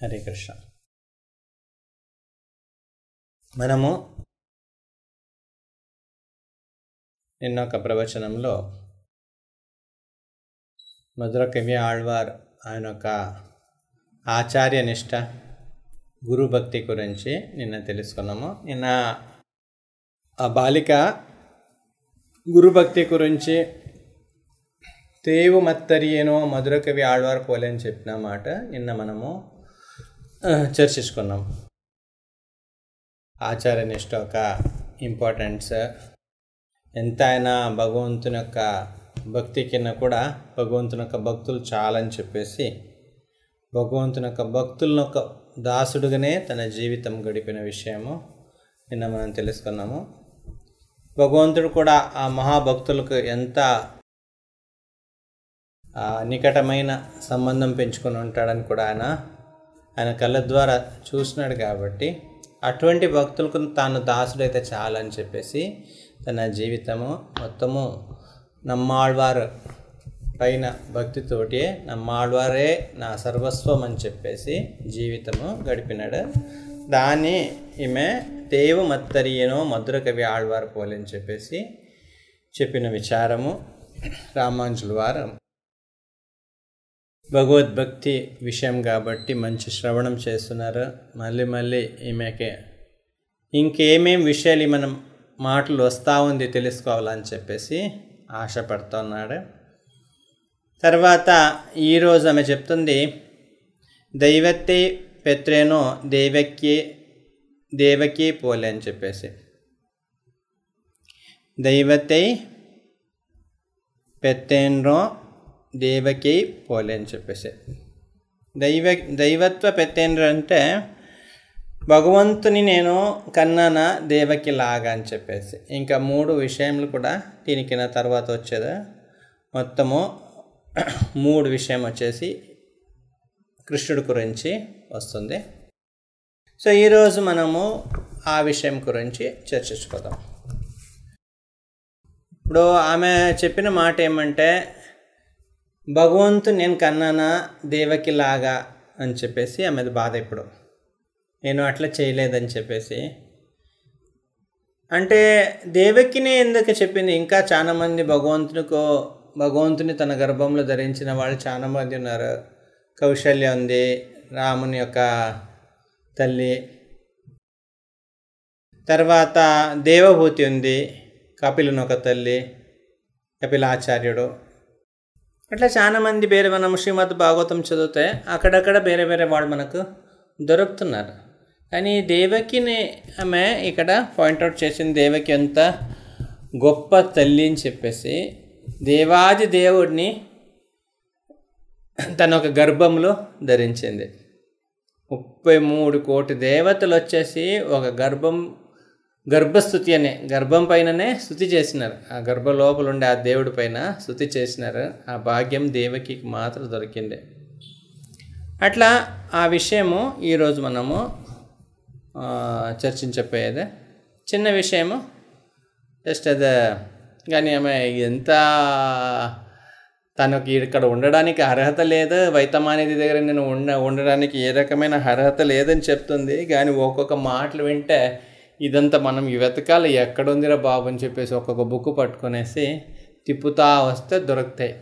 హరే కృష్ణ. మనము నిన్న ఒక ప్రవచనంలో మధుర కవి ఆళ్వార్ ఆయన ఒక ఆచార్య నిష్ట గురు భక్తి గురించి నిన్న తెలుసుకున్నాము. నిన్న ఆ బాలిక గురుభక్తి గురించి తేవు మత్తరియనో మధుర కవి ఆళ్వార్ పోలే అని చెప్పిన మాట నిన్న మనము చర్చించుకున్నాం ఆచార్య నిష్ట ఒక ఇంపార్టెన్స్ ఎంత అయినా భగవంతుని యొక్క భక్తి కింద కూడా భగవంతుని యొక్క భక్తులు చాలని చెప్పేసి భగవంతుని యొక్క భక్తులను ఒక దాసుడుగానే తన జీవితం గడిపిన విషయము నిన్న మనం తెలుసుకున్నాము. భగవంతుడు కూడా ఆ మహాభక్తులకు ఎంత నికటమైన సంబంధం పెంచుకొని ఉంటాడని కూడా ఆయన ఆయన కళ్ళ ద్వారా చూసినాడు కాబట్టి అటువంటి భక్తులకు తాను దాసుడైతే చాలని చెప్పేసి తన జీవితము మొత్తము నమ్మాళ్వారు పైన భక్తితోటి నమ్మాళ్వారే నా సర్వస్వం అని చెప్పేసి జీవితము గడిపినాడు. దాన్ని ఈమె దేవ మత్తరియనో మధుర కవి ఆళ్వారు పోలని చెప్పేసి చెప్పిన విచారము రామాంజుల వారు భగవద్భక్తి విషయం కాబట్టి మంచి శ్రవణం చేస్తున్నారు. మళ్ళీ మళ్ళీ ఈమెకి. ఇంకేమేం విషయాలు మనం మాటలు వస్తూ ఉంది తెలుసుకోవాలని చెప్పేసి ఆశపడుతున్నాడు. తర్వాత ఈరోజు ఆమె చెప్తుంది దైవత్తే పెత్రేనో దేవక్కి దేవకి పోలే అని చెప్పేసి. దైవతై పెత్రేనో దేవకి పోలే అని చెప్పేసి దైవ దైవత్వ పెత్తేంద్ర అంటే భగవంతుని నేను కన్నాన దేవకి లాగా అని చెప్పేసి ఇంకా మూడు విషయములు కూడా దీనికి నా తర్వాత వచ్చేది మొత్తము మూడు విషయం వచ్చేసి కృష్ణుడి గురించి వస్తుంది సో ఈరోజు మనము ఆ విషయం గురించి చర్చించుకుందాం ఇప్పుడు ఆమె చెప్పిన మాట ఏమంటే భగవంతు నేను కన్నానా దేవకి లాగా అని చెప్పేసి ఆమెది బాధ ఇప్పుడు. నేను అట్లా చేయలేదని చెప్పేసి. అంటే దేవకినే ఎందుకు చెప్పింది? ఇంకా చాలామంది భగవంతునికో భగవంతుని తన గర్భంలో ధరించిన వాళ్ళు చాలామంది ఉన్నారు. కౌశల్య ఉంది రాముని యొక్క తల్లి. తర్వాత దేవభూతి ఉంది కపిలుని ఒక తల్లి కపిలాచార్యుడు. అట్లా చాలా మంది వేరే మనం శ్రీమద్ భాగవతం చదివితే అక్కడక్కడ వేరే వేరే వాళ్ళు మనకు దొరుకుతున్నారు. కానీ దేవకిని ఆమె ఇక్కడ పాయింట్అవుట్ చేసింది దేవకి ఎంత గొప్ప తల్లి అని చెప్పేసి దేవాది దేవుడిని తన ఒక గర్భంలో ధరించింది. ముప్పై మూడు కోటి దేవతలు వచ్చేసి ఒక గర్భం గర్భస్థుతి అనే గర్భం పైననే స్థుతి చేసినారు. ఆ గర్భ లోపల ఉండే ఆ దేవుడి పైన స్థుతి చేసినారు. ఆ భాగ్యం దేవకి మాత్రం దొరికింది. అట్లా ఆ విషయము ఈరోజు మనము చర్చించపోయేది చిన్న విషయము. జస్ట్ అదే కానీ ఆమె ఎంత తనకి ఇక్కడ ఉండడానికి అర్హత లేదు. వైతమానేది దగ్గర నేను ఉండ ఉండడానికి ఏ రకమైన అర్హత లేదని చెప్తుంది. కానీ ఒక్కొక్క మాటలు వింటే ఇదంతా మనం ఈ వెతకాలి ఎక్కడుందిరా బాబు అని చెప్పేసి ఒక్కొక్క బుక్ పట్టుకునేసి తిప్పుతా వస్తే దొరుకుతాయి.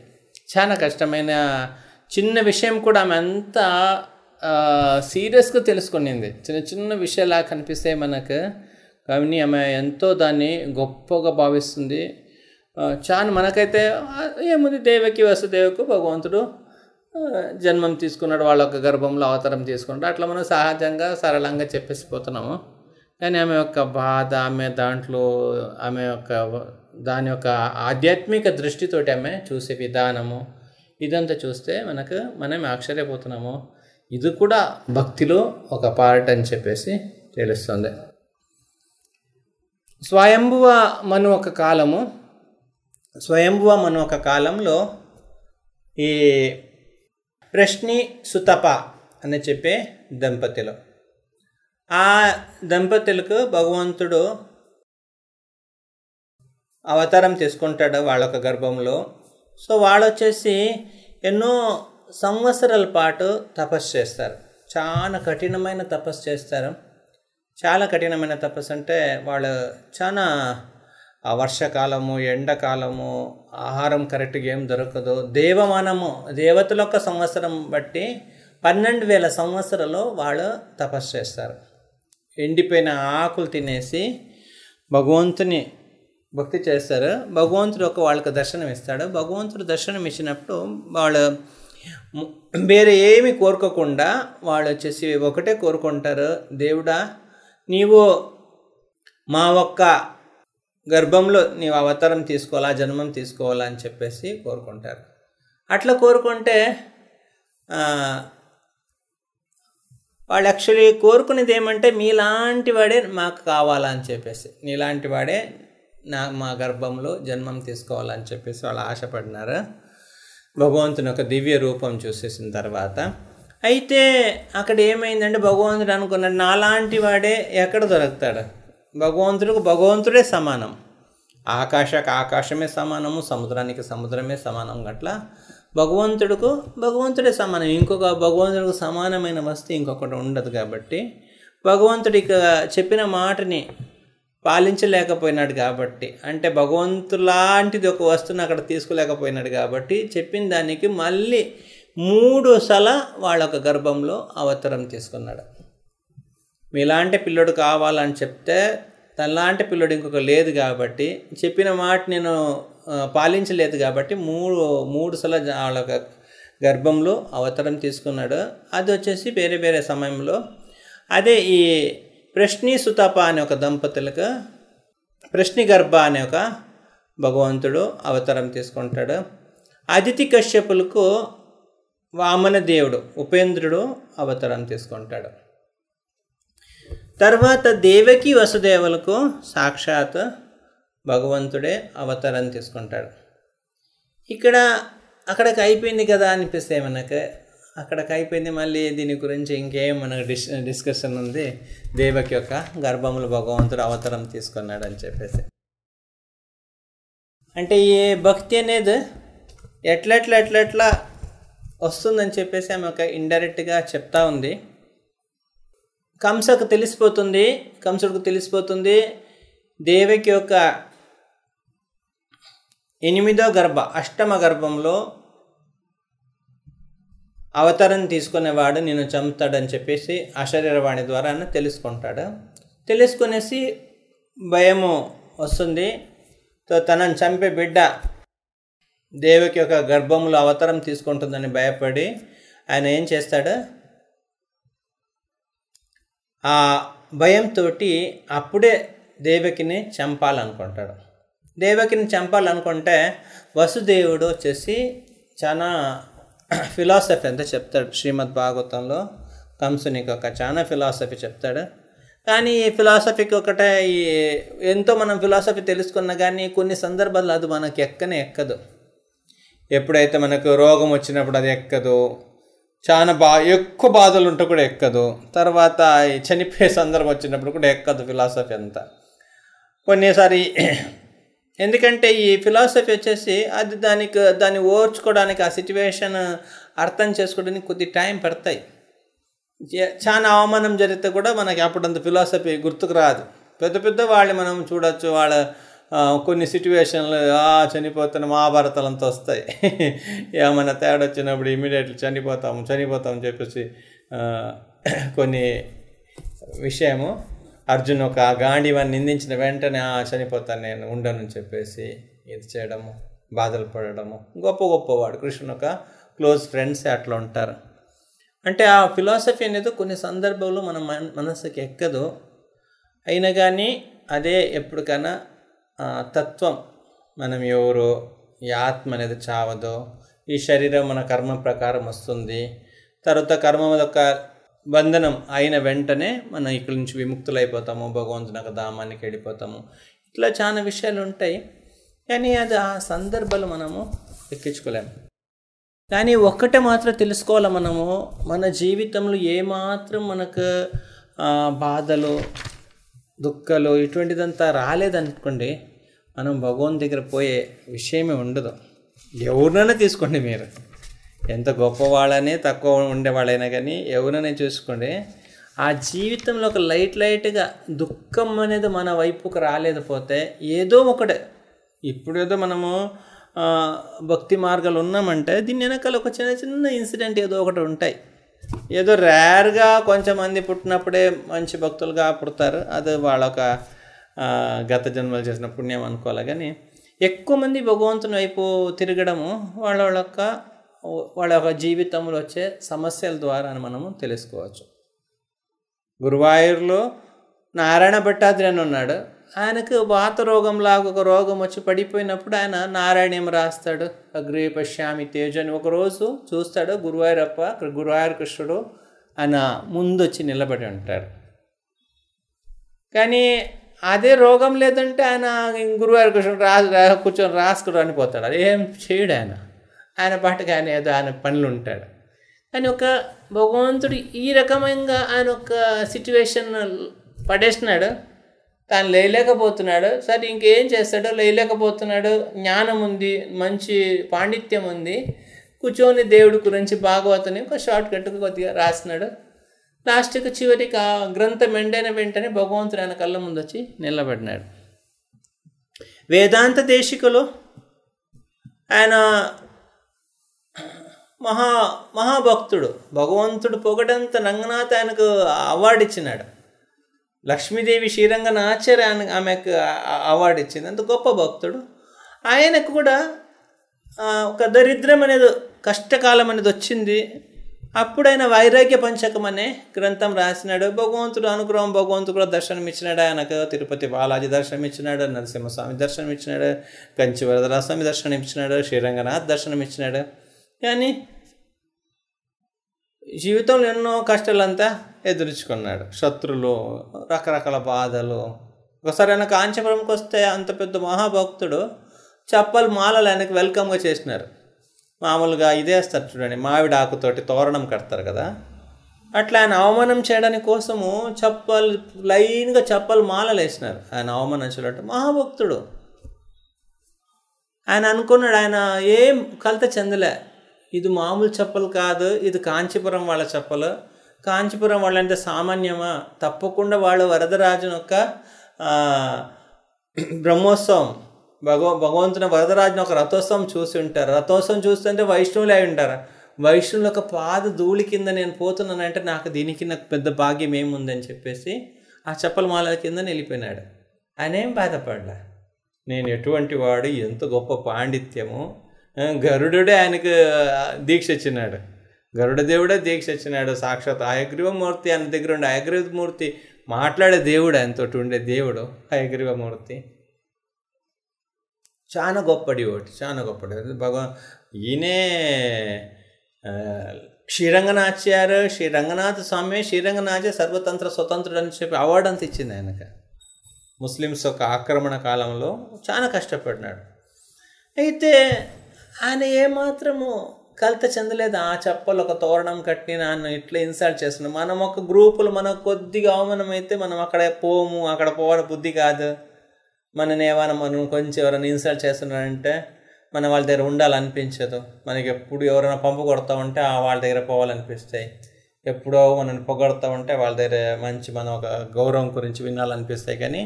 చాలా కష్టమైన చిన్న విషయం కూడా ఆమె అంతా సీరియస్గా తెలుసుకునింది. చిన్న చిన్న విషయాలా కనిపిస్తే మనకు కానీ ఆమె ఎంతో దాన్ని గొప్పగా భావిస్తుంది. చాలా మనకైతే ఏముంది దేవకి వసుదేవకు భగవంతుడు జన్మం తీసుకున్నాడు వాళ్ళ గర్భంలో అవతారం తీసుకున్నాడు. అట్లా మనం సహజంగా సరళంగా చెప్పేసిపోతున్నాము కానీ ఆమె యొక్క బాధ ఆమె దాంట్లో ఆమె యొక్క దాని యొక్క ఆధ్యాత్మిక దృష్టితోటి ఆమె చూసే విధానము ఇదంతా చూస్తే మనకు మనం ఆశ్చర్యపోతున్నాము. ఇది కూడా భక్తిలో ఒక పార్ట్ అని చెప్పేసి తెలుస్తుంది. స్వయంభువ మన ఒక కాలము స్వయంభువ మన ఒక కాలంలో ఈ ప్రశ్ని సుతప అని చెప్పే దంపతులు. ఆ దంపతులకు భగవంతుడు అవతారం తీసుకుంటాడు వాళ్ళ ఒక గర్భంలో. సో వాళ్ళు వచ్చేసి ఎన్నో సంవత్సరాల పాటు తపస్సు చేస్తారు. చాలా కఠినమైన తపస్సు చేస్తారు. చాలా కఠినమైన తపస్సు అంటే వాళ్ళు చాలా ఆ వర్షాకాలము ఎండాకాలము ఆహారం కరెక్ట్గా ఏం దొరకదు. దేవమానము దేవతల యొక్క సంవత్సరం బట్టి పన్నెండు వేల సంవత్సరాలు వాళ్ళు తపస్సు చేస్తారు. ఎండిపోయిన ఆకులు తినేసి భగవంతుని భక్తి చేస్తారు. భగవంతుడు ఒక వాళ్ళకి దర్శనం ఇస్తాడు. భగవంతుడు దర్శనం ఇచ్చినప్పుడు వాళ్ళు వేరే ఏమి కోరుకోకుండా వాళ్ళు వచ్చేసి ఒకటే కోరుకుంటారు. దేవుడా నీవు మా ఒక్క గర్భంలో నీవు అవతారం తీసుకోవాలా జన్మం తీసుకోవాలా అని చెప్పేసి కోరుకుంటారు. అట్లా కోరుకుంటే వాళ్ళు యాక్చువల్లీ కోరుకునేది ఏమంటే మీలాంటి వాడే మాకు కావాలని చెప్పేసి నీలాంటి వాడే నా మా గర్భంలో జన్మం తీసుకోవాలని చెప్పేసి వాళ్ళు ఆశపడినారు. భగవంతుని యొక్క దివ్య రూపం చూసేసిన తర్వాత అయితే అక్కడ ఏమైందంటే భగవంతుడు అనుకున్నాడు నాలాంటి వాడే ఎక్కడ దొరుకుతాడు? భగవంతుడికి భగవంతుడే సమానం. ఆకాశకు ఆకాశమే సమానము సముద్రానికి సముద్రమే సమానం గట్ల భగవంతుడుకు భగవంతుడే సమానం. ఇంకొక భగవంతుడికి సమానమైన వస్తువు ఇంకొకటి ఉండదు కాబట్టి భగవంతుడి చెప్పిన మాటని పాలించలేకపోయినాడు కాబట్టి అంటే భగవంతులాంటిది ఒక వస్తువుని అక్కడ తీసుకోలేకపోయినాడు కాబట్టి చెప్పిన దానికి మళ్ళీ మూడు సల వాళ్ళ ఒక గర్భంలో అవతరం తీసుకున్నాడు. మీలాంటి పిల్లడు కావాలని చెప్తే తనలాంటి పిల్లడు ఇంకొక లేదు కాబట్టి చెప్పిన మాట నేను పాలించలేదు కాబట్టి మూడు మూడు సల వాళ్ళ గర్భంలో అవతారం తీసుకున్నాడు. అది వచ్చేసి వేరే వేరే సమయంలో. అదే ఈ ప్రశ్ని సుతప అనే ఒక దంపతులకు ప్రశ్ని గర్భ అనే ఒక భగవంతుడు అవతారం తీసుకుంటాడు. అదితి కశ్యపులకు వామన దేవుడు ఉపేంద్రుడు అవతారం తీసుకుంటాడు. తర్వాత దేవకి వసుదేవులకు సాక్షాత్ భగవంతుడే అవతారం తీసుకుంటాడు. ఇక్కడ అక్కడికి అయిపోయింది కదా అనిపిస్తే మనకు అక్కడికి అయిపోయింది మళ్ళీ దీని గురించి ఇంకేం మనకు డిస్ డిస్కషన్ ఉంది? దేవకి యొక్క గర్భములు భగవంతుడు అవతారం తీసుకున్నాడు అని చెప్పేసి. అంటే ఈ భక్తి అనేది ఎట్లెట్లా ఎట్లెట్లా వస్తుందని చెప్పేసి ఆమె ఒక ఇండైరెక్ట్గా చెప్తా ఉంది. కంసకు తెలిసిపోతుంది కంసుడికి తెలిసిపోతుంది దేవకి యొక్క ఎనిమిదో గర్భ అష్టమ గర్భంలో అవతారం తీసుకునేవాడు నేను చంపుతాడని చెప్పేసి అశరీరవాణి ద్వారా ఆయన తెలుసుకుంటాడు. తెలుసుకునేసి భయము వస్తుంది. తో తనని చంపే బిడ్డ దేవికి ఒక గర్భంలో అవతారం తీసుకుంటుందని భయపడి ఆయన ఏం చేస్తాడు? ఆ భయంతో అప్పుడే దేవకిని చంపాలనుకుంటాడు. దేవకిని చంపాలనుకుంటే వసుదేవుడు వచ్చేసి చాలా ఫిలాసఫీ అంతా చెప్తాడు శ్రీమద్ భాగవతంలో. కంసునికి ఒక చాలా ఫిలాసఫీ చెప్తాడు. కానీ ఈ ఫిలాసఫీకి ఒకటే ఈ ఎంతో మనం ఫిలాసఫీ తెలుసుకున్నా కానీ కొన్ని సందర్భాల్లో అది మనకి ఎక్కనే ఎక్కదు. ఎప్పుడైతే మనకు రోగం వచ్చినప్పుడు అది ఎక్కదు చాలా బా ఎక్కువ బాధలు ఉంటే కూడా ఎక్కదు తర్వాత చనిపోయే సందర్భం వచ్చినప్పుడు కూడా ఎక్కదు ఫిలాసఫీ అంతా. కొన్నిసారి ఎందుకంటే ఈ ఫిలాసఫీ వచ్చేసి అది దానికి దాన్ని ఓర్చుకోవడానికి ఆ సిచ్యువేషన్ అర్థం చేసుకోవడానికి కొద్ది టైం పడతాయి. చాలా అవమానం జరిగితే కూడా మనకి అప్పుడంత ఫిలాసఫీ గుర్తుకు రాదు. పెద్ద పెద్ద వాళ్ళు మనం చూడొచ్చు వాళ్ళ కొన్ని సిచ్యువేషన్లు చనిపోతున్న మహాభారతాలంతా వస్తాయి. ఏమైనా తేడా వచ్చినప్పుడు ఇమీడియట్లీ చనిపోతాము చనిపోతాం చెప్పేసి కొన్ని విషయము. అర్జున్ ఒక గాంధీవాన్ని నిందించిన వెంటనే "ఆ, చనిపోతాను నేను ఉండను అని చెప్పేసి ఇది చేయడము బాధలు పడడము. గొప్ప గొప్పవాడు కృష్ణుని ఒక క్లోజ్ ఫ్రెండ్స్ అట్లా ఉంటారు. అంటే ఆ ఫిలాసఫీ అనేది కొన్ని సందర్భాల్లో మన మన మనసుకి ఎక్కదు. అయినా కానీ అదే ఎప్పటికైనా తత్వం. మనం ఎవరు ఈ ఆత్మ అనేది చావదో ఈ శరీరం మన కర్మ ప్రకారం వస్తుంది. తర్వాత కర్మ యొక్క బంధనం అయిన వెంటనే మనం ఇక్కడి నుంచి విముక్తులైపోతాము భగవంతుని యొక్క ధామానికి వెళ్ళిపోతాము. ఇట్లా చాలా విషయాలు ఉంటాయి. కానీ అది ఆ సందర్భాలు మనము ఎక్కించుకోలేము కానీ ఒక్కటే మాత్రం తెలుసుకోవాలి మనము? మన జీవితంలో ఏమాత్రం మనకు బాధలు దుఃఖాలు ఇటువంటిదంతా రాలేదనుకోండి మనం భగవంతు దగ్గర పోయే విషయమే ఉండదు. ఎవరినైనా తీసుకోండి మీరు. ఎంత గొప్పవాళ్ళనే తక్కువ ఉండేవాళ్ళైనా కానీ ఎవరైనా చూసుకోండి ఆ జీవితంలో ఒక లైట్ లైట్గా దుఃఖం అనేది మన వైపుకు రాలేకపోతే ఏదో ఒకటే ఇప్పుడు ఏదో మనము భక్తి మార్గాలు ఉన్నామంటే దీని వెనకాల ఒక చిన్న చిన్న ఇన్సిడెంట్ ఏదో ఒకటి ఉంటాయి. ఏదో రేర్గా కొంచెం మంది పుట్టినప్పుడే మంచి భక్తులుగా పుడతారు అది వాళ్ళ ఒక గత జన్మలు చేసిన పుణ్యం అనుకోవాలి. కానీ ఎక్కువ మంది భగవంతుని వైపు తిరగడము వాళ్ళ వాళ్ళ యొక్క వాళ్ళ యొక్క జీవితంలో వచ్చే సమస్యల ద్వారా అని మనము తెలుసుకోవచ్చు. గురువాయూరులో నారాయణ భట్టాద్రి అని ఉన్నాడు. ఆయనకు వాత రోగంలాగా ఒక రోగం వచ్చి పడిపోయినప్పుడు ఆయన నారాయణం రాస్తాడు? అగ్రే పశ్యామి తేజ అని ఒకరోజు చూస్తాడు గురువాయూరప్ప గురువాయూర్ కృష్ణుడు ఆయన ముందు వచ్చి నిలబడి ఉంటారు కానీ అదే రోగం లేదంటే ఆయన గురువారి కృష్ణుడు రా కూర్చొని రాసుకుని అనిపోతాడు అది ఏం చేయడు ఆయన. ఆయన పాటకి ఆయన ఏదో ఆయన పనులు ఉంటాడు కానీ ఒక భగవంతుడు ఈ రకమంగా ఆయన ఒక సిచ్యువేషన్ పడేసినాడు. తాను లేయలేకపోతున్నాడు. సరే ఇంకేం చేస్తాడో లేయలేకపోతున్నాడు. జ్ఞానం ఉంది మంచి పాండిత్యం ఉంది. కూర్చొని దేవుడి గురించి భాగవతని ఒక షార్ట్ కట్గా కొద్దిగా రాసినాడు లాస్ట్కి చివరికి ఆ గ్రంథం ఎండైన వెంటనే భగవంతుడు ఆయన కళ్ళ ముందు వచ్చి నిలబడినాడు. వేదాంత దేశికలో ఆయన మహా మహాభక్తుడు. భగవంతుడు పొగడంత రంగనాథ్ ఆయనకు అవార్డు ఇచ్చినాడు. లక్ష్మీదేవి శ్రీరంగన ఆచార్య ఆమెకు అవార్డు ఇచ్చింది. అంత గొప్ప భక్తుడు. ఆయనకు కూడా ఒక దరిద్రం అనేది కష్టకాలం అనేది వచ్చింది. అప్పుడు ఆయన వైరాగ్య పంచకం అనే గ్రంథం రాసినాడు. భగవంతుడు అనుగ్రహం భగవంతుడు కూడా దర్శనం ఇచ్చినాడు. ఆయనకు తిరుపతి బాలాజీ దర్శనం ఇచ్చినాడు నరసింహస్వామి దర్శనం ఇచ్చినాడు కంచి వరదరాస్వామి దర్శనం ఇచ్చినాడు శ్రీరంగనాథ్ దర్శనం ఇచ్చినాడు. కానీ జీవితంలో ఎన్నో కష్టాలంతా ఎదుర్చుకున్నాడు. శత్రులు రకరకాల బాధలు. ఒకసారి ఆయన కాంచీపురంకి వస్తే అంత పెద్ద మహాభక్తుడు చెప్పలు మాలలు ఆయనకు వెల్కమ్గా చేసినారు. మామూలుగా ఇదేస్తారు చూడండి మామిడి ఆకుతోటి తోరణం కడతారు కదా. అట్లా ఆయన అవమానం చేయడానికి కోసము చెప్పలు లైన్గా చెప్పలు మాలలు వేసినారు. ఆయన అవమానం చేయడం మహాభక్తుడు. ఆయన అనుకున్నాడు ఆయన ఏం కలత చెందలే. ఇది మామూలు చెప్పలు కాదు ఇది కాంచీపురం వాళ్ళ చెప్పలు. కాంచీపురం వాళ్ళంటే సామాన్యమా? తప్పకుండా వాళ్ళు వరదరాజును యొక్క బ్రహ్మోత్సవం భగవ భగవంతుని వరదరాజుని ఒక రథోత్సవం చూసి ఉంటారు. రథోత్సవం చూస్తుంటే వైష్ణవులు అయి ఉంటారు. వైష్ణవుల యొక్క పాద ధూళి కింద నేను పోతున్నానంటే నాకు దీనికి నాకు పెద్ద భాగ్యం ఏముందని చెప్పేసి ఆ చెప్పల మాలల కింద వెళ్ళిపోయినాడు ఆయన ఏం బాధపడలే? నేను ఎటువంటి వాడు ఎంత గొప్ప పాండిత్యము గరుడుడే ఆయనకు దీక్ష ఇచ్చినాడు గరుడ దేవుడే దీక్ష ఇచ్చినాడు సాక్షాత్ హయగ్రీవమూర్తి ఆయన దగ్గర ఉండే హయగ్రీవమూర్తి మాట్లాడే దేవుడు ఆయనతో ఉండే దేవుడు హయగ్రీవమూర్తి చాలా గొప్పడి ఒకటి చాలా గొప్పడి భగవా ఈయనే శ్రీరంగనాచారు శ్రీరంగనాచార్య శ్రీ రంగనాథ స్వామి శ్రీరంగనాథ సర్వతంత్ర స్వతంత్రుడు అని చెప్పి అవార్డు అంత ఇచ్చింది ఆయనకు. ముస్లిమ్స్ యొక్క ఆక్రమణ కాలంలో చాలా కష్టపడినాడు. అయితే ఆయన ఏమాత్రము కలత చెందలేదు. ఆ చెప్పలు ఒక తోరణం కట్టి నన్ను ఇట్లా ఇన్సల్ట్ చేస్తున్నాం మనం ఒక గ్రూపులు మనకు కొద్దిగా అవమానం అయితే మనం అక్కడ పోము అక్కడ పోవడం బుద్ధి కాదు. మనని ఏమైనా మనం కొంచెం ఎవరైనా ఇన్సల్ట్ చేస్తున్నారంటే మనం వాళ్ళ దగ్గర ఉండాలనిపించదు. మనకి ఎప్పుడు ఎవరైనా పంపు కొడతా ఉంటే ఆ వాళ్ళ దగ్గర పోవాలనిపిస్తాయి. ఎప్పుడో మనల్ని పొగడుతూ ఉంటే వాళ్ళ దగ్గర మంచి మనం ఒక గౌరవం గురించి వినాలనిపిస్తాయి. కానీ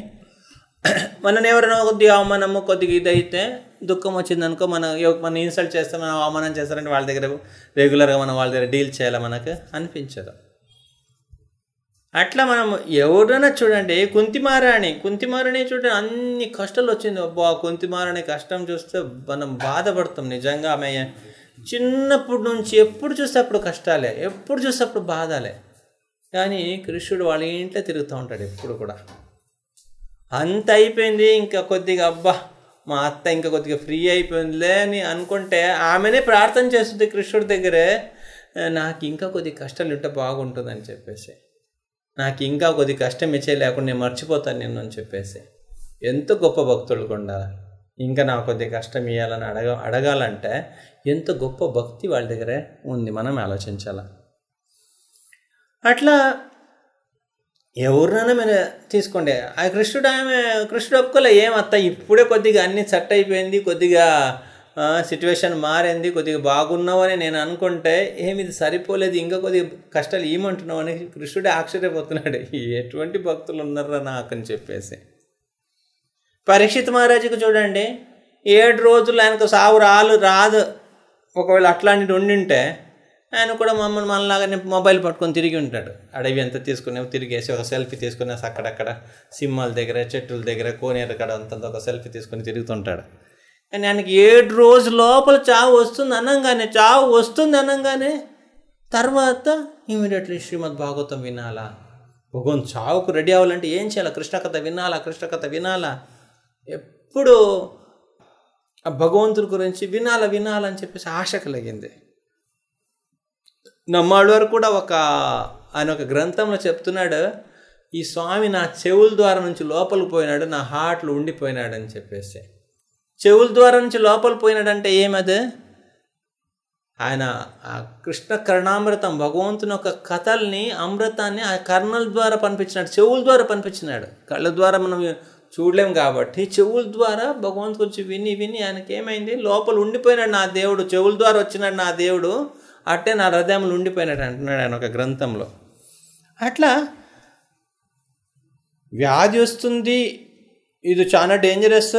మనని ఎవరైనా కొద్దిగా అవమానము కొద్దిగా ఇదైతే దుఃఖం వచ్చిందనుకో మన మనం మన ఇన్సల్ట్ చేస్తే మనం అవమానం చేస్తారంటే వాళ్ళ దగ్గర రెగ్యులర్గా మనం వాళ్ళ దగ్గర డీల్ చేయాలి మనకు? అనిపించదు. అట్లా మనం ఎవరైనా చూడండి కుంతిమారాణి కుంతిమారాణి చూడండి అన్ని కష్టాలు వచ్చింది. అబ్బా కుంతిమారాణి కష్టం చూస్తే మనం బాధపడతాం నిజంగా. ఆమె చిన్నప్పటి నుంచి ఎప్పుడు చూస్తే అప్పుడు కష్టాలే ఎప్పుడు చూస్తే అప్పుడు బాధలే. కానీ కృష్ణుడు వాళ్ళ ఇంట్లో తిరుగుతూ ఉంటాడు ఎప్పుడు కూడా. అంత అయిపోయింది. ఇంకా కొద్దిగా అబ్బా మా అత్త ఇంకా కొద్దిగా ఫ్రీ అయిపోయిందిలే అని అనుకుంటే ఆమెనే ప్రార్థన చేస్తుంది కృష్ణుడి దగ్గరే. నాకు ఇంకా కొద్దిగా కష్టాలు ఉంటే బాగుంటుందని చెప్పేసి. నాకు ఇంకా కొద్ది కష్టం ఇచ్చే లేకుండా నేను మర్చిపోతాను నిన్ను అని చెప్పేసి. ఎంత గొప్ప భక్తులు ఉండాలి ఇంకా నాకు కొద్ది కష్టం ఇవ్వాలని అడగ అడగాలంటే ఎంత గొప్ప భక్తి వాళ్ళ దగ్గరే ఉంది మనం ఆలోచించాల. అట్లా ఎవరినైనా మీరు తీసుకోండి. ఆ కృష్ణుడు ఆమె కృష్ణుడు ఒప్పుకోలే. ఏమత్త ఇప్పుడే కొద్దిగా అన్ని సెట్ అయిపోయింది కొద్దిగా సిచ్యువేషన్ మారింది కొద్దిగా బాగున్నావని నేను అనుకుంటే ఏమి ఇది సరిపోలేదు ఇంకా కొద్దిగా కష్టాలు ఏమంటున్నావు అని కృష్ణుడే ఆశ్చర్యపోతున్నాడు. ఎటువంటి భక్తులు ఉన్నారా నాకు అని చెప్పేసి. పరీక్షిత్ మహారాజుకు చూడండి. ఏడు రోజులు ఆయనకు సావు రాలు రాదు. ఒకవేళ అట్లాంటిది ఉండింటే ఆయన కూడా మమ్మల్ని మనలాగానే మొబైల్ పట్టుకొని తిరిగి ఉంటాడు. అడవి అంతా తీసుకుని తిరిగేసి ఒక సెల్ఫీ తీసుకునేసి అక్కడక్కడ సింహాల దగ్గర చెట్టుల దగ్గర కోనేరు కడ అంత ఒక సెల్ఫీ తీసుకొని తిరుగుతుంటాడు. కానీ ఆయనకి ఏడు రోజు లోపల చావు వస్తుంది అనగానే చావు వస్తుంది అనగానే. తర్వాత ఇమీడియట్లీ శ్రీమద్ భాగవతం వినాలా? భగవంత్ చావుకు రెడీ అవ్వాలంటే ఏం చేయాలి? కృష్ణ కథ వినాలా? కృష్ణకథ వినాలా? ఎప్పుడు ఆ భగవంతుడి గురించి వినాలా వినాలని చెప్పేసి ఆశ కలిగింది. నమ్మాళ్ళవారు కూడా ఒక ఆయన ఒక గ్రంథంలో చెప్తున్నాడు ఈ స్వామి నా చెవుల ద్వారా నుంచి లోపలికి పోయినాడు నా హార్ట్లో ఉండిపోయినాడు అని చెప్పేసి. చెవుల ద్వారా నుంచి లోపల పోయినాడంటే ఏమది? ఆయన ఆ కృష్ణ కర్ణామృతం భగవంతుని యొక్క కథల్ని అమృతాన్ని ఆ కర్ణల ద్వారా పంపించినాడు చెవుల ద్వారా పంపించినాడు. కళ్ళ ద్వారా మనం చూడలేం కాబట్టి చెవుల ద్వారా భగవంతు గురించి విని విని ఆయనకి ఏమైంది లోపల ఉండిపోయినాడు నా దేవుడు చెవుల ద్వారా వచ్చినాడు నా దేవుడు. అట్టే నా హృదయంలో ఉండిపోయినట్టు అంటున్నాడు ఆయన ఒక గ్రంథంలో. అట్లా వ్యాధి వస్తుంది ఇది చాలా డేంజరస్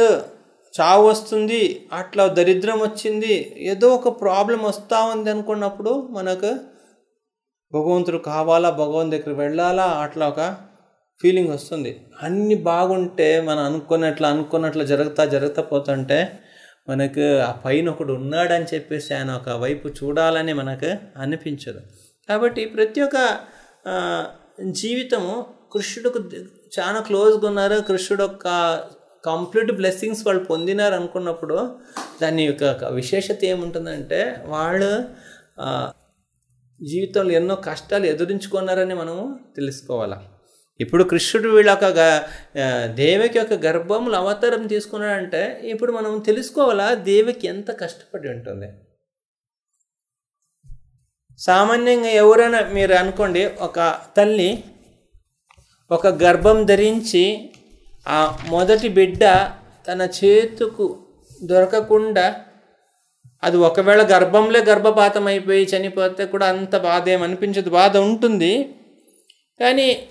చావు వస్తుంది అట్లా దరిద్రం వచ్చింది ఏదో ఒక ప్రాబ్లం వస్తూ ఉంది అనుకున్నప్పుడు మనకు భగవంతుడు కావాలా భగవంతు దగ్గర వెళ్ళాలా అట్లా ఒక ఫీలింగ్ వస్తుంది. అన్నీ బాగుంటే మనం అనుకున్నట్లు అనుకున్నట్లు జరుగుతా జరుగుతా పోతుంటే మనకు ఆ పైన ఒకడు ఉన్నాడని చెప్పేసి ఆయన ఒక వైపు చూడాలని మనకు అనిపించదు. కాబట్టి ప్రతి ఒక్క జీవితము కృష్ణుడికి చాలా క్లోజ్గా ఉన్నారు. కృష్ణుడు ఒక కంప్లీట్ బ్లెస్సింగ్స్ వాళ్ళు పొందినారు అనుకున్నప్పుడు దాని యొక్క విశేషత ఏముంటుందంటే వాళ్ళు జీవితంలో ఎన్నో కష్టాలు ఎదురించుకున్నారని మనము తెలుసుకోవాలి. ఇప్పుడు కృష్ణుడు వీళ్ళ ఒక దేవికి యొక్క గర్భంలో అవతారం తీసుకున్నాడంటే ఇప్పుడు మనం తెలుసుకోవాలా దేవికి ఎంత కష్టపడి ఉంటుంది? సామాన్యంగా ఎవరైనా మీరు అనుకోండి ఒక తల్లి ఒక గర్భం ధరించి ఆ మొదటి బిడ్డ తన చేతుకు దొరకకుండా అది ఒకవేళ గర్భంలో గర్భపాతం అయిపోయి చనిపోతే కూడా అంత బాధ ఏమనిపించదు. బాధ ఉంటుంది. కానీ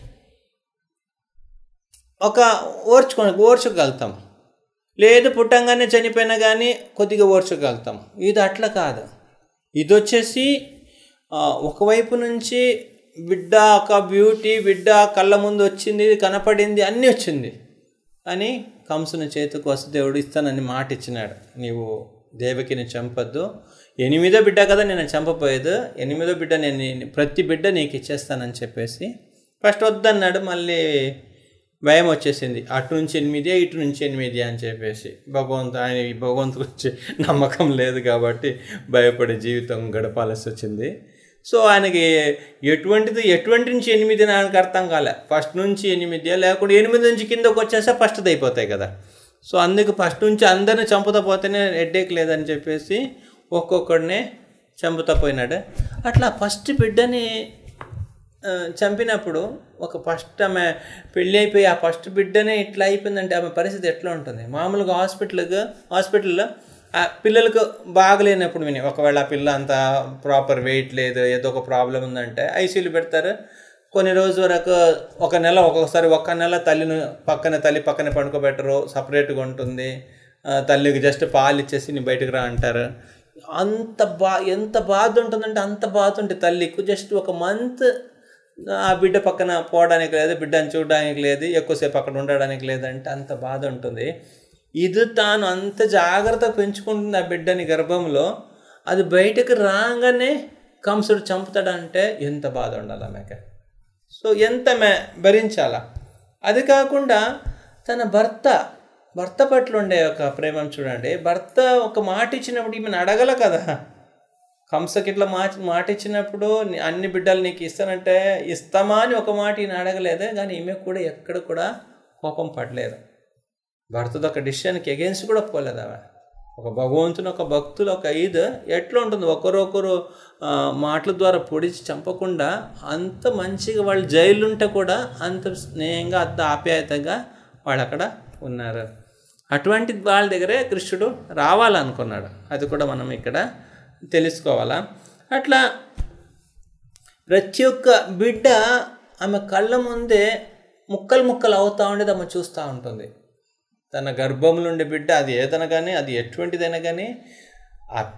ఒక ఓర్చుకో ఓర్చగలుగుతాం లేదు పుట్టంగానే చనిపోయినా కానీ కొద్దిగా ఓర్చగలుగుతాం ఇది అట్లా కాదు. ఇది వచ్చేసి ఒకవైపు నుంచి బిడ్డ ఒక బ్యూటీ బిడ్డ కళ్ళ ముందు వచ్చింది కనపడింది అన్నీ వచ్చింది. అని కంసుని చేతికి వసుదేవుడు ఇస్తానని మాట ఇచ్చినాడు. నీవు దేవకిని చంపద్దు. ఎనిమిదో బిడ్డ కదా నేను చంపపోయేది ఎనిమిదో బిడ్డ నేను ప్రతి బిడ్డ నీకు ఇచ్చేస్తానని చెప్పేసి ఫస్ట్ వద్దన్నాడు. మళ్ళీ భయం వచ్చేసింది. అటు నుంచి ఎనిమిది ఇటు నుంచి ఎనిమిది అని చెప్పేసి. భగవంతు ఆయన భగవంతు వచ్చే నమ్మకం లేదు కాబట్టి భయపడే జీవితం గడపాల్సి వచ్చింది. సో ఆయనకి ఎటువంటిది ఎటువంటి నుంచి ఎనిమిది ఆయనకు అర్థం కాలే. ఫస్ట్ నుంచి ఎనిమిది లేకుండా ఎనిమిది నుంచి కిందకు వచ్చేస్తే ఫస్ట్ది అయిపోతాయి కదా. సో అందుకు ఫస్ట్ నుంచి అందరిని చంపుతా పోతేనే హెడ్ఏక్ లేదని చెప్పేసి ఒక్కొక్కడినే చంపుతా పోయినాడు. అట్లా ఫస్ట్ బిడ్డని చంపినప్పుడు ఒక ఫస్ట్ ఆమె పెళ్ళి అయిపోయి ఆ ఫస్ట్ బిడ్డనే ఇట్లా అయిపోయిందంటే ఆమె పరిస్థితి ఎట్లా ఉంటుంది? మామూలుగా హాస్పిటల్కి హాస్పిటల్లో ఆ పిల్లలకు బాగలేనప్పుడు విని ఒకవేళ ఆ పిల్ల అంత ప్రాపర్ వెయిట్ లేదు ఏదో ఒక ప్రాబ్లం ఉందంటే ఐసీయూలు పెడతారు. కొన్ని రోజు వరకు ఒక నెల ఒక్కొక్కసారి ఒక్క నెల తల్లిని పక్కన తల్లి పక్కన పండుకోబెట్టరు సపరేట్గా ఉంటుంది. తల్లికి జస్ట్ పాలు ఇచ్చేసి నీ బయటకు రా అంటారు. అంత బా ఎంత బాధ ఉంటుందంటే అంత బాధ ఉంటుంది తల్లికి. జస్ట్ ఒక మంత్ ఆ బిడ్డ పక్కన పోవడానికి లేదు బిడ్డని చూడడానికి లేదు ఎక్కువసేపు అక్కడ ఉండడానికి లేదంటే అంత బాధ ఉంటుంది. ఇది తాను అంత జాగ్రత్త పెంచుకుంటుంది ఆ బిడ్డని గర్భంలో అది బయటకు రాగానే కంసుడు చంపుతాడంటే ఎంత బాధ ఉండాలి ఆమెకి. సో ఎంత మే భరించాలా? అది కాకుండా తన భర్త భర్త పట్ల ఉండే ఒక ప్రేమను చూడండి. భర్త ఒక మాట ఇచ్చినప్పుడు ఈమెను అడగల కదా? కంసకి ఇట్లా మా మాట ఇచ్చినప్పుడు అన్ని బిడ్డలు నీకు ఇస్తానంటే ఇస్తామా అని ఒక మాట ఈయన అడగలేదే కానీ ఈమె కూడా ఎక్కడ కూడా కోపం పడలేదు. భర్తది ఒక డిసిషన్కి ఎగెన్స్ట్ కూడా పోలేదు ఆమె? ఒక భగవంతుని ఒక భక్తులు ఒక ఐదు ఎట్లా ఉంటుంది? ఒకరొకరు మాటల ద్వారా పొడిచి చంపకుండా అంత మంచిగా వాళ్ళు జైలు ఉంటే కూడా అంత స్నేహంగా అంత ఆప్యాయతగా వాళ్ళు అక్కడ ఉన్నారు. అటువంటి వాళ్ళ దగ్గరే కృష్ణుడు రావాలనుకున్నాడు. అది కూడా మనం ఇక్కడ తెలుసుకోవాలా? అట్లా ప్రతి ఒక్క బిడ్డ ఆమె కళ్ళ ముందే ముక్కలు ముక్కలు అవుతూ ఉండేది ఆమె చూస్తూ ఉంటుంది. తన గర్భంలో ఉండే బిడ్డ అది ఏదైనా కానీ అది ఎటువంటిదైనా కానీ ఆ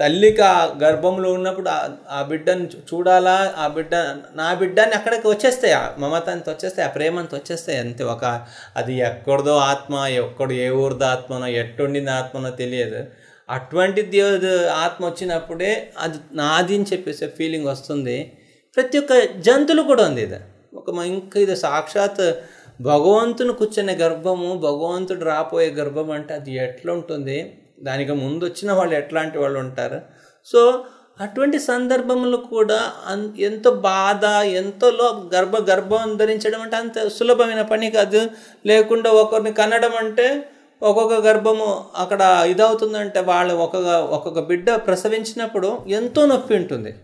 తల్లికి ఆ గర్భంలో ఉన్నప్పుడు ఆ- బిడ్డను చూడాలా? ఆ బిడ్డ నా బిడ్డని అక్కడికి వచ్చేస్తాయి? ఆ మమతంతో వచ్చేస్తాయి? ఆ ప్రేమంత వచ్చేస్తాయి? అంతే ఒక అది ఎక్కడిదో ఆత్మ ఎక్కడో ఏ ఊరిదో ఆత్మనో ఎట్టుండింది ఆత్మనో తెలియదు. అటువంటి దేవుడు ఆత్మ వచ్చినప్పుడే అది నాది అని చెప్పేసి ఫీలింగ్ వస్తుంది. ప్రతి ఒక్క జంతువులు కూడా ఉంది ఇది. ఒక ఇంకా ఇది సాక్షాత్ భగవంతుని కూర్చునే గర్భము భగవంతుడు రాపోయే గర్భం అంటే అది ఎట్లా ఉంటుంది? దానికి ముందు వచ్చిన వాళ్ళు ఎట్లాంటి వాళ్ళు ఉంటారు? సో అటువంటి సందర్భంలో కూడా అన్ ఎంతో బాధ ఎంతోలో గర్భ గర్భం ధరించడం అంటే అంత సులభమైన పని కాదు. లేకుండా ఒకరిని కనడం అంటే ఒక్కొక్క గర్భము అక్కడ ఇదవుతుందంటే వాళ్ళు ఒక్కొక్క ఒక్కొక్క బిడ్డ ప్రసవించినప్పుడు ఎంతో నొప్పి ఉంటుంది.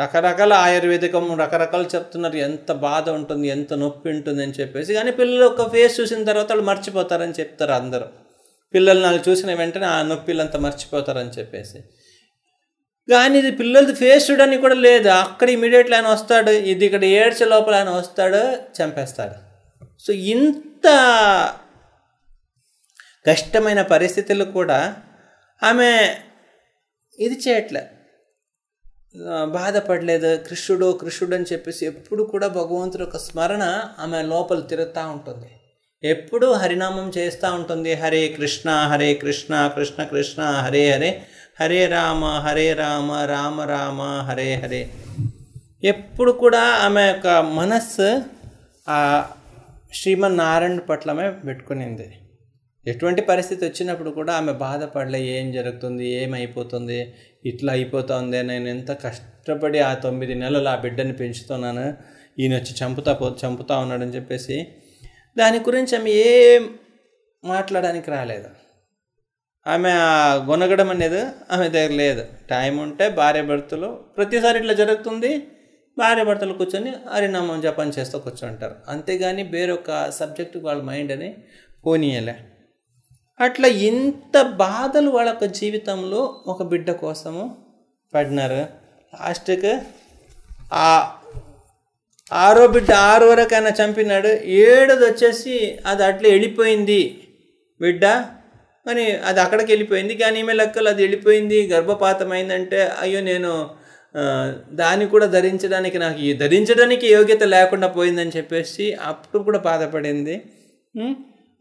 రకరకాల ఆయుర్వేదికం రకరకాలు చెప్తున్నారు ఎంత బాధ ఉంటుంది ఎంత నొప్పి ఉంటుంది అని చెప్పేసి. కానీ పిల్లలు ఒక ఫేస్ చూసిన తర్వాత వాళ్ళు మర్చిపోతారని చెప్తారు అందరూ. పిల్లలు వాళ్ళు చూసిన వెంటనే ఆ నొప్పిలంతా మర్చిపోతారని చెప్పేసి. కానీ ఇది పిల్లలది ఫేస్ చూడడానికి కూడా లేదు. అక్కడ ఇమీడియట్లీ ఆయన వస్తాడు ఇది ఇక్కడ ఏడ్చే లోపల ఆయన వస్తాడు చంపేస్తాడు. సో ఇంత కష్టమైన పరిస్థితులు కూడా ఆమె ఇది చేయట్లే. బాధపడలేదు. కృష్ణుడు కృష్ణుడు అని చెప్పేసి ఎప్పుడు కూడా భగవంతుడు యొక్క స్మరణ ఆమె లోపల తిరుగుతూ ఉంటుంది. ఎప్పుడు హరినామం చేస్తూ ఉంటుంది. హరే కృష్ణ హరే కృష్ణ కృష్ణ కృష్ణ హరే హరే హరే రామ హరే రామ రామ రామ హరే హరే. ఎప్పుడు కూడా ఆమె యొక్క మనస్సు ఆ శ్రీమన్నారాయణ పట్లమే పెట్టుకునింది. ఎటువంటి పరిస్థితి వచ్చినప్పుడు కూడా ఆమె బాధపడలే ఏం జరుగుతుంది ఏమైపోతుంది ఇట్లా అయిపోతుంది నేను ఎంత కష్టపడి ఆ తొమ్మిది నెలలు ఆ బిడ్డని పెంచుతున్నాను ఈయన వచ్చి చంపుతా పో చంపుతా ఉన్నాడని చెప్పేసి దాని గురించి ఆమె ఏం మాట్లాడడానికి రాలేదు. ఆమె గొనగడం అనేది ఆమె దగ్గర లేదు. టైం ఉంటే భార్య భర్తలు ప్రతిసారి ఇట్లా జరుగుతుంది భార్య భర్తలు కూర్చొని హరినామం జపం చేస్తూ కూర్చుంటారు. అంతేగాని వేరొక సబ్జెక్టు వాళ్ళ మైండ్ అని పోనీయలే. అట్లా ఇంత బాధలు వాళ్ళ యొక్క జీవితంలో ఒక బిడ్డ కోసము పడినారు. లాస్ట్కి ఆ ఆరో బిడ్డ ఆరు వరకైనా చంపినాడు. ఏడోది వచ్చేసి అది అట్లా వెళ్ళిపోయింది బిడ్డ. అని అది అక్కడికి వెళ్ళిపోయింది. కానీ ఈమె లెక్కలు అది వెళ్ళిపోయింది. గర్భపాతం అయిందంటే అయ్యో నేను దాన్ని కూడా ధరించడానికి నాకు ఈ ధరించడానికి యోగ్యత లేకుండా పోయిందని చెప్పేసి అప్పుడు కూడా బాధపడింది.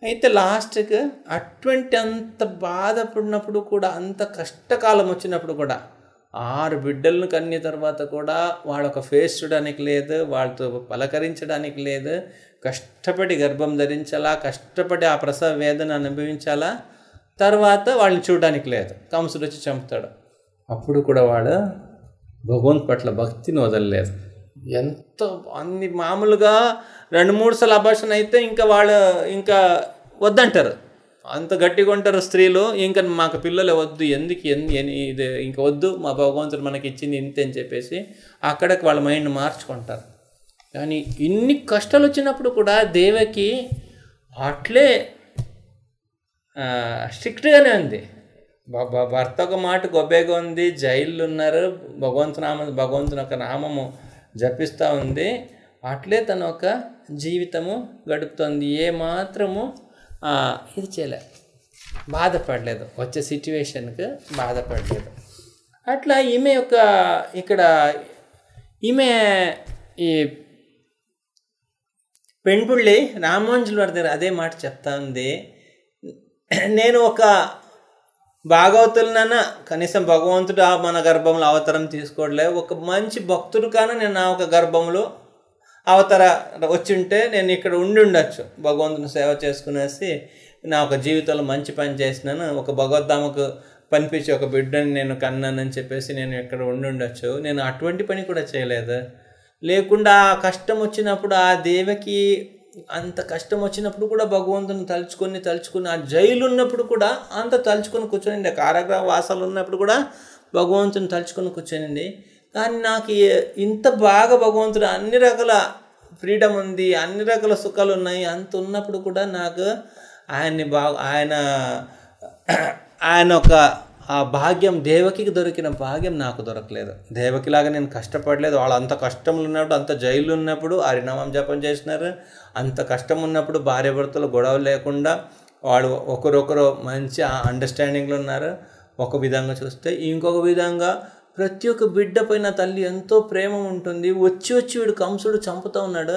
అయితే లాస్ట్కి అటువంటి అంత బాధపడినప్పుడు కూడా అంత కష్టకాలం వచ్చినప్పుడు కూడా ఆరు బిడ్డలను కన్న తర్వాత కూడా వాళ్ళ ఒక ఫేస్ చూడడానికి లేదు వాళ్ళతో పలకరించడానికి లేదు కష్టపడి గర్భం ధరించాలా కష్టపడి ఆ ప్రసవ వేదన అనుభవించాలా తర్వాత వాళ్ళని చూడడానికి లేదు. కంసుడు వచ్చి చంపుతాడు. అప్పుడు కూడా వాడు భగవంత్ పట్ల భక్తిని వదలలేదు. ఎంత అన్ని మామూలుగా రెండు మూడు సార్లు అభాషణ అయితే ఇంకా వాళ్ళు ఇంకా వద్దంటారు. అంత గట్టిగా ఉంటారు స్త్రీలు. ఇంకా మాకు పిల్లలు వద్దు. ఎందుకు ఎన్ని ఇది ఇంకా వద్దు? మా భగవంతుడు మనకి ఇచ్చింది ఇంతే అని చెప్పేసి అక్కడికి వాళ్ళ మైండ్ మార్చుకుంటారు. కానీ ఇన్ని కష్టాలు వచ్చినప్పుడు కూడా దేవకి అట్లే స్ట్రిక్ట్గానే ఉంది. భర్త ఒక మాట గొబ్బేగా ఉంది జైల్లో ఉన్నారు. భగవంతు నామ భగవంతుని ఒక నామము జపిస్తూ ఉంది. అట్లే తన ఒక జీవితము గడుపుతోంది. ఏ మాత్రము ఇది చేయలే. బాధపడలేదు. వచ్చే సిచ్యువేషన్కి బాధపడలేదు. అట్లా ఈమె యొక్క ఇక్కడ ఈమె ఈ పెంపుళ్ళి రామోంజుల వారి దగ్గర అదే మాట చెప్తా ఉంది. నేను ఒక భాగవతులనైనా కనీసం భగవంతుడు ఆ మన గర్భంలో అవతారం తీసుకోవట్లే ఒక మంచి భక్తుడు కానీ నేను నా ఒక గర్భంలో అవతార వచ్చి ఉంటే నేను ఇక్కడ ఉండి ఉండొచ్చు. భగవంతుని సేవ చేసుకునేసి నా ఒక జీవితంలో మంచి పని చేసినాను. ఒక భగవద్ధామకు పనిపించి ఒక బిడ్డని నేను కన్నానని చెప్పేసి నేను ఇక్కడ ఉండి ఉండొచ్చు. నేను అటువంటి పని కూడా చేయలేదు. లేకుండా ఆ కష్టం వచ్చినప్పుడు ఆ దేవకి అంత కష్టం వచ్చినప్పుడు కూడా భగవంతుని తలుచుకొని తలుచుకొని ఆ జైలు ఉన్నప్పుడు కూడా అంత తలుచుకొని కూర్చోనండి కారాగ్రహ వాసాలు ఉన్నప్పుడు కూడా భగవంతుని తలుచుకొని కూర్చోనండి కానీ నాకు ఇంత బాగా భగవంతుడు అన్ని రకాల ఫ్రీడమ్ ఉంది అన్ని రకాల సుఖాలు ఉన్నాయి అంత ఉన్నప్పుడు కూడా నాకు ఆయన్ని బాగా ఆయన ఆయన ఒక ఆ భాగ్యం దేవకికి దొరికిన భాగ్యం నాకు దొరకలేదు. దేవకిలాగా నేను కష్టపడలేదు. వాళ్ళు అంత కష్టంలో ఉన్నప్పుడు అంత జైలు ఉన్నప్పుడు హరినామం జపం చేసినారు. అంత కష్టం ఉన్నప్పుడు భార్య భర్తలు గొడవ లేకుండా వాళ్ళు ఒకరొకరు మంచి అండర్స్టాండింగ్లో ఉన్నారు. ఒక విధంగా చూస్తే ఇంకొక విధంగా ప్రతి ఒక్క బిడ్డ పైన తల్లి ఎంతో ప్రేమ ఉంటుంది. వచ్చి వచ్చి వీడు కంసుడు చంపుతూ ఉన్నాడు.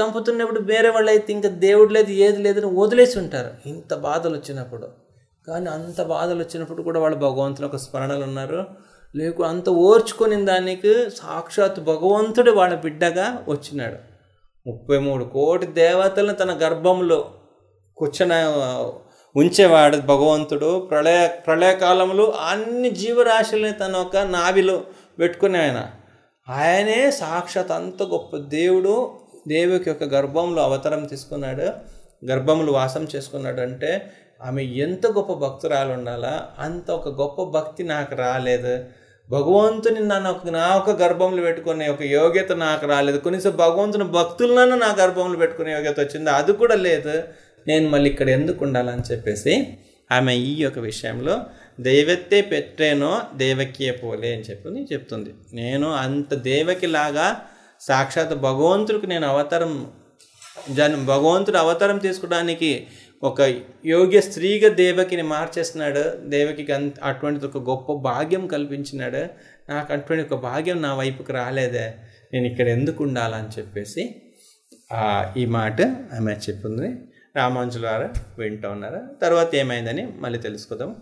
చంపుతున్నప్పుడు వేరే వాళ్ళు అయితే ఇంకా దేవుడు లేదు ఏది లేదని వదిలేసి ఉంటారు. ఇంత బాధలు వచ్చినప్పుడు. కానీ అంత బాధలు వచ్చినప్పుడు కూడా వాళ్ళు భగవంతుని ఒక స్మరణలు ఉన్నారు. లేకు అంత ఓర్చుకొని దానికి సాక్షాత్ భగవంతుడు వాళ్ళ బిడ్డగా వచ్చినాడు. ముప్పై మూడు కోటి దేవతలను తన గర్భంలో కూర్చొని ఉంచేవాడు భగవంతుడు. ప్రళయ ప్రళయకాలంలో అన్ని జీవరాశుల్ని తన ఒక నావిలో పెట్టుకునే ఆయన. ఆయనే సాక్షాత్ అంత గొప్ప దేవుడు. దేవుకి యొక్క గర్భంలో అవతారం తీసుకున్నాడు. గర్భములు వాసం చేసుకున్నాడు అంటే ఆమె ఎంత గొప్ప భక్తురాలు ఉండాలా? అంత ఒక గొప్ప భక్తి నాకు రాలేదు. భగవంతుని నన్ను ఒక నా ఒక గర్భంలో పెట్టుకునే ఒక యోగ్యత నాకు రాలేదు. కొన్నిసారి భగవంతుని భక్తులను నా గర్భంలో పెట్టుకునే యోగ్యత వచ్చింది. అది కూడా లేదు. నేను మళ్ళీ ఇక్కడ ఎందుకు ఉండాలని చెప్పేసి ఆమె ఈ యొక్క విషయంలో దైవత్తే పెట్టేనో దేవకీయ పోలే అని చెప్పి చెప్తుంది. నేను అంత దేవకిలాగా సాక్షాత్ భగవంతుడికి నేను అవతారం జన్ భగవంతుడు అవతారం తీసుకోవడానికి ఒక యోగ్య స్త్రీగా దేవకిని మార్చేస్తున్నాడు. దేవకికి అంత అటువంటి ఒక గొప్ప భాగ్యం కల్పించినాడు. నాకు అటువంటి ఒక భాగ్యం నా వైపుకి రాలేదే. నేను ఇక్కడ ఎందుకు ఉండాలని చెప్పేసి ఈ మాట ఆమె చెప్పింది. రామాంజుల గారు వింటూ ఉన్నారు. తర్వాత ఏమైందని మళ్ళీ తెలుసుకుందాం.